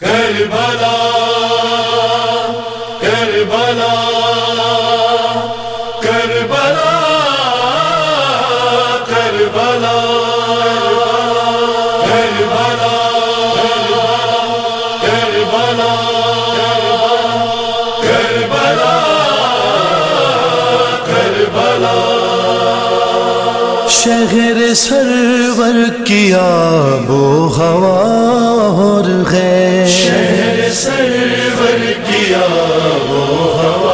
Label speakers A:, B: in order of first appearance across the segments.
A: کربلا کربلا کربلا کربلا کربلا
B: شہر سرور کیا بو ہوا اور غیر
A: شہر سرور کیا وہ ہوا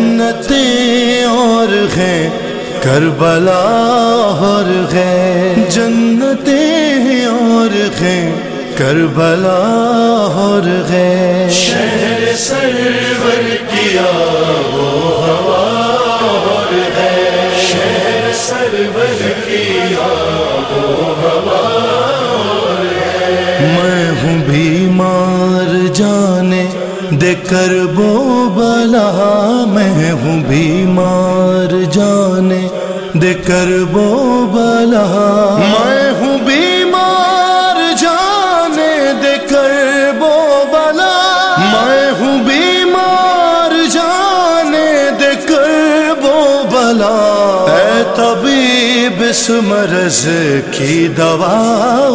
B: جنتیں اور ہیں کربلا اور ہے جنتیں اور ہیں کربلا اور ہے
A: شہر سرور کیا
B: دے کر بو بلا میں ہوں بیمار جانے دے کر بو بلا میں ہوں بیمار جانے دے کر بو بلا میں ہوں بیمار جانے دے کر بو بلا اے طبیب اس مرض کی دوا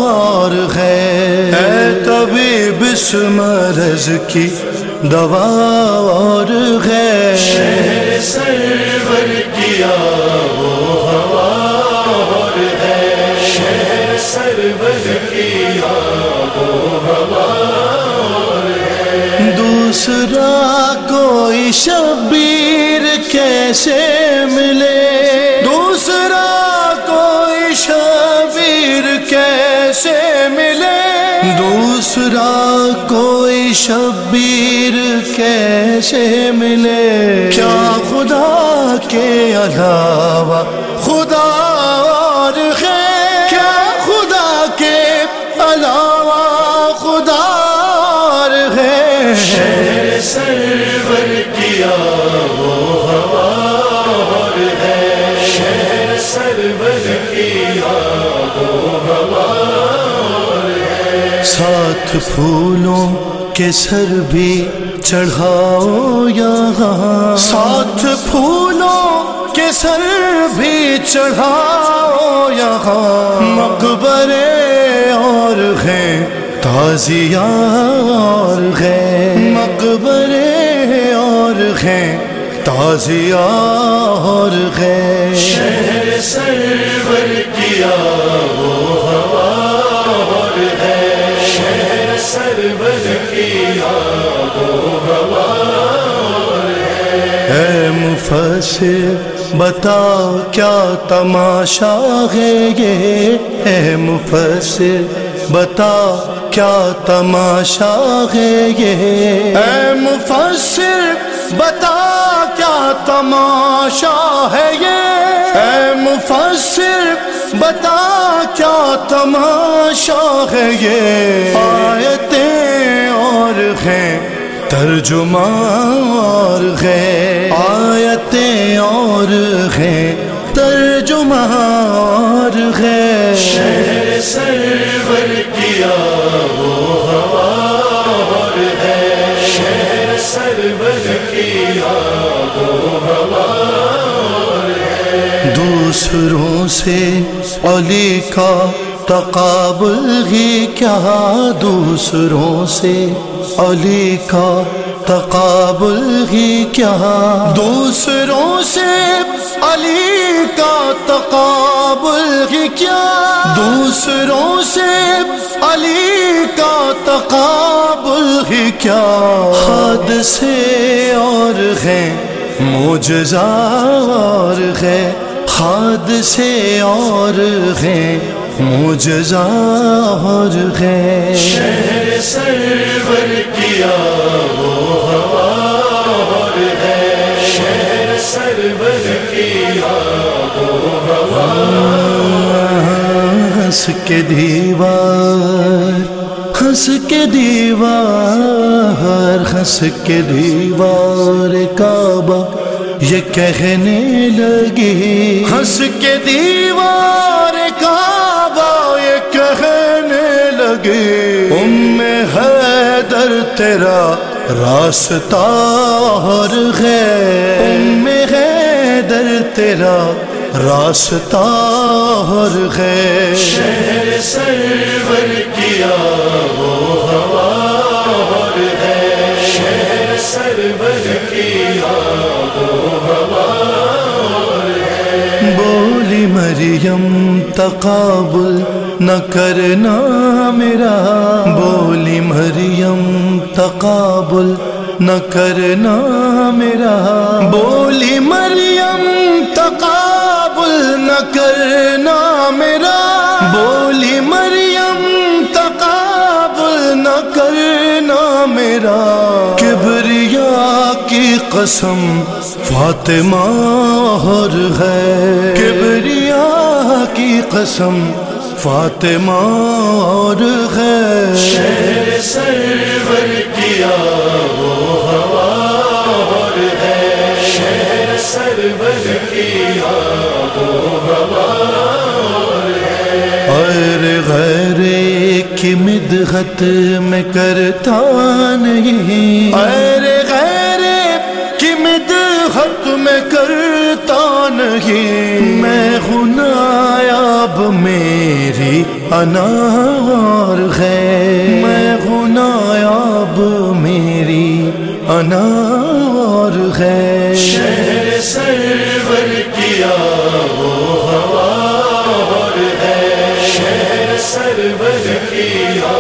B: اور ہے اے طبیب اس مرض کی دوا اور ہے
A: سرور کیا وہ ہوا اور ہے شہر سرور کیا وہ ہوا
B: اور دوسرا کوئی شبیر کیسے دوسرا کوئی شبیر کیسے ملے؟ کیا خدا کے علاوہ خدا اور ہے کیا خدا کے علاوہ خدا اور ہے
A: شہر سرور کیا وہ ہوا اور ہے؟ شہر سرور کیا وہ
B: ساتھ پھولوں کے سر بھی چڑھاؤ یہاں۔ ساتھ پھولوں کے سر بھی چڑھاؤ یہاں۔ مقبرے اور ہیں تازیاں اور ہیں مقبرے اور ہیں تازیاں اور ہیں
A: شہر سرور کیا۔
B: اے مفسر، بتا کیا تماشا ہے یہ؟ اے مفسر، بتا کیا تماشا ہے یہ؟ اے مفسر، بتا کیا تماشا ہے یہ؟ اے مفسر بتا کیا تماشا ہے یہ؟ آیتیں اور ہیں ترجمہ اور ہے آیتیں اور ہیں ترجمہ اور ہے
A: شہر سرور کیا وہ ہوا اور ہے؟ شہر سرور کیا وہ ہوا
B: دوسروں سے علی کا تقابل ہی کیا؟ دوسروں سے علی کا تقابل ہی کیا؟ دوسروں سے علی کا تقابل ہی کیا؟ دوسروں سے علی کا تقابل ہی کیا؟ حد سے اور ہیں معجزہ اور ہے خاد سے اور ہے معجزہ اور ہے
A: شہر سرور کیا وہ ہوا اور ہے شہر سرور کیا وہ ہوا
B: ہنس کے دیوار ہنس کے دیوار ہنس کے دیوار کعبہ یہ کہنے لگی ہنس کے دیوار کعبہ یہ کہنے لگی ام حیدر تیرا راستہ اور ہے ام حیدر تیرا راستہ اور ہے
A: شہر سرور کیا وہ ہوا
B: مریم تقابل نہ کرنا میرا بولی مریم، تقابل نہ کرنا میرا بولی مریم، تقابل نہ کرنا میرا بولی مریم، تقابل نہ کرنا میرا کبریا کی قسم، فاطمہ اور ہے۔ کبریا کی قسم فاطمہ اور ہے
A: شہر سرور کیا وہ ہوا اور ہے شہر سرور کیا وہ ہوا
B: اور غیر۔ کی مدحت میں کرتا نہیں۔ اور غیر کی مدحت میں کرتا نہیں۔ میں غنایاب میری انار ہے میں غنایاب میری انار ہے
A: شہر سرور کیا ہے۔ شہر سرور کیا